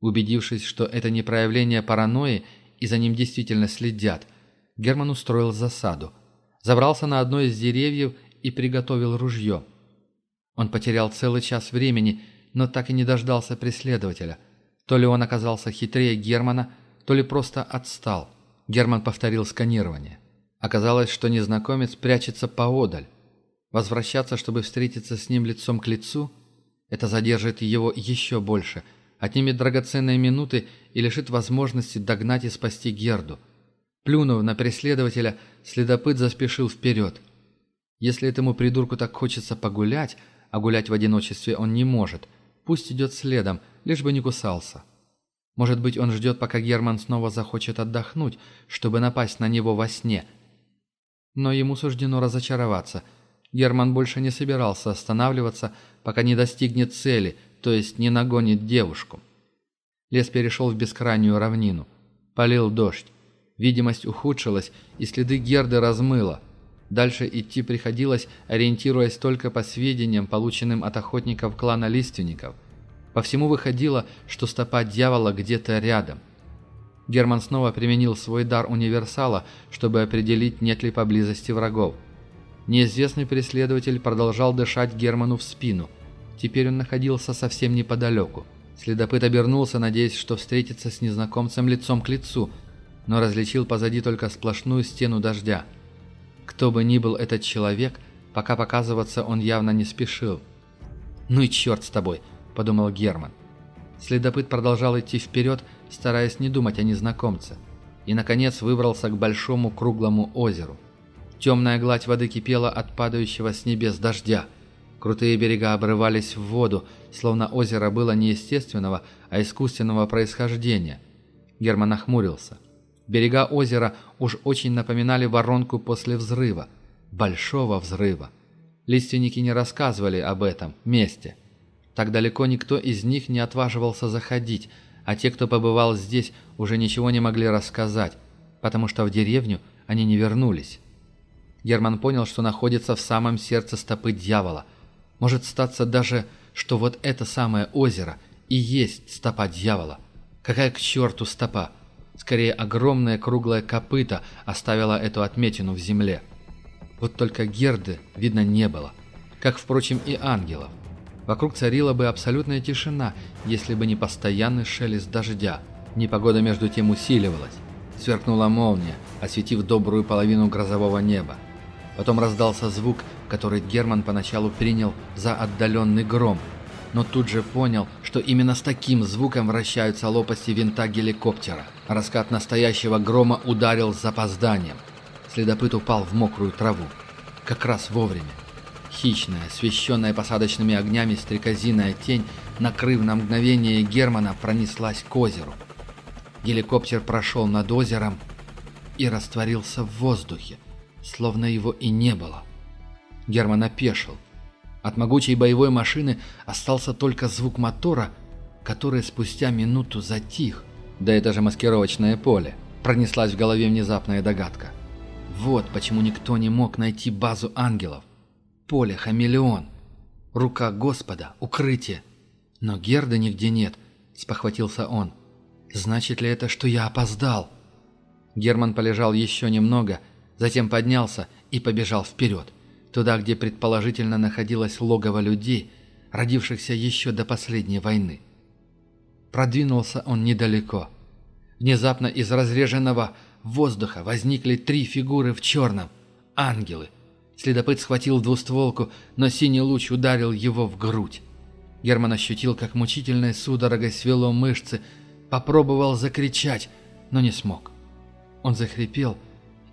Убедившись, что это не проявление паранойи и за ним действительно следят, Герман устроил засаду. Забрался на одно из деревьев и приготовил ружье. Он потерял целый час времени, но так и не дождался преследователя. То ли он оказался хитрее Германа, то ли просто отстал. Герман повторил сканирование. Оказалось, что незнакомец прячется поодаль. Возвращаться, чтобы встретиться с ним лицом к лицу, это задержит его еще больше, отнимет драгоценные минуты и лишит возможности догнать и спасти Герду. Плюнув на преследователя, следопыт заспешил вперед. Если этому придурку так хочется погулять, а гулять в одиночестве он не может, пусть идет следом, лишь бы не кусался. Может быть, он ждет, пока Герман снова захочет отдохнуть, чтобы напасть на него во сне. Но ему суждено разочароваться – Герман больше не собирался останавливаться, пока не достигнет цели, то есть не нагонит девушку. Лес перешел в бескрайнюю равнину. Полил дождь. Видимость ухудшилась, и следы Герды размыло. Дальше идти приходилось, ориентируясь только по сведениям, полученным от охотников клана Лиственников. По всему выходило, что стопа дьявола где-то рядом. Герман снова применил свой дар универсала, чтобы определить, нет ли поблизости врагов. Неизвестный преследователь продолжал дышать Герману в спину. Теперь он находился совсем неподалеку. Следопыт обернулся, надеясь, что встретится с незнакомцем лицом к лицу, но различил позади только сплошную стену дождя. Кто бы ни был этот человек, пока показываться он явно не спешил. «Ну и черт с тобой!» – подумал Герман. Следопыт продолжал идти вперед, стараясь не думать о незнакомце. И, наконец, выбрался к большому круглому озеру – Темная гладь воды кипела от падающего с небес дождя. Крутые берега обрывались в воду, словно озеро было не естественного, а искусственного происхождения. Герман охмурился. Берега озера уж очень напоминали воронку после взрыва. Большого взрыва. Лиственники не рассказывали об этом месте. Так далеко никто из них не отваживался заходить, а те, кто побывал здесь, уже ничего не могли рассказать, потому что в деревню они не вернулись. Герман понял, что находится в самом сердце стопы дьявола. Может статься даже, что вот это самое озеро и есть стопа дьявола. Какая к черту стопа? Скорее, огромное круглое копыто оставило эту отметину в земле. Вот только Герды видно не было, как, впрочем, и ангелов. Вокруг царила бы абсолютная тишина, если бы не постоянный шелест дождя. Непогода между тем усиливалась. Сверкнула молния, осветив добрую половину грозового неба. Потом раздался звук, который Герман поначалу принял за отдаленный гром, но тут же понял, что именно с таким звуком вращаются лопасти винта геликоптера. Раскат настоящего грома ударил с запозданием. Следопыт упал в мокрую траву. Как раз вовремя. Хищная, освещенная посадочными огнями стрекозиная тень, накрыв на мгновение Германа, пронеслась к озеру. Геликоптер прошел над озером и растворился в воздухе словно его и не было. Герман опешил. От могучей боевой машины остался только звук мотора, который спустя минуту затих. Да это же маскировочное поле. Пронеслась в голове внезапная догадка. Вот почему никто не мог найти базу ангелов. Поле хамелеон. Рука Господа, укрытие. Но Герда нигде нет, спохватился он. Значит ли это, что я опоздал? Герман полежал еще немного затем поднялся и побежал вперед, туда, где предположительно находилось логово людей, родившихся еще до последней войны. Продвинулся он недалеко. Внезапно из разреженного воздуха возникли три фигуры в черном. Ангелы. Следопыт схватил двустволку, но синий луч ударил его в грудь. Герман ощутил, как мучительной судорогой свело мышцы, попробовал закричать, но не смог. Он захрипел,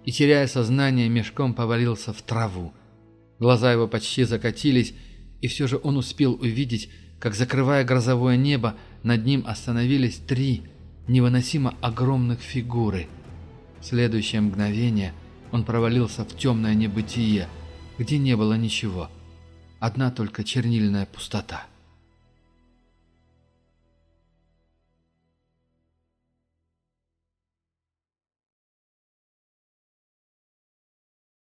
и, теряя сознание, мешком повалился в траву. Глаза его почти закатились, и все же он успел увидеть, как, закрывая грозовое небо, над ним остановились три невыносимо огромных фигуры. В следующее мгновение он провалился в темное небытие, где не было ничего. Одна только чернильная пустота.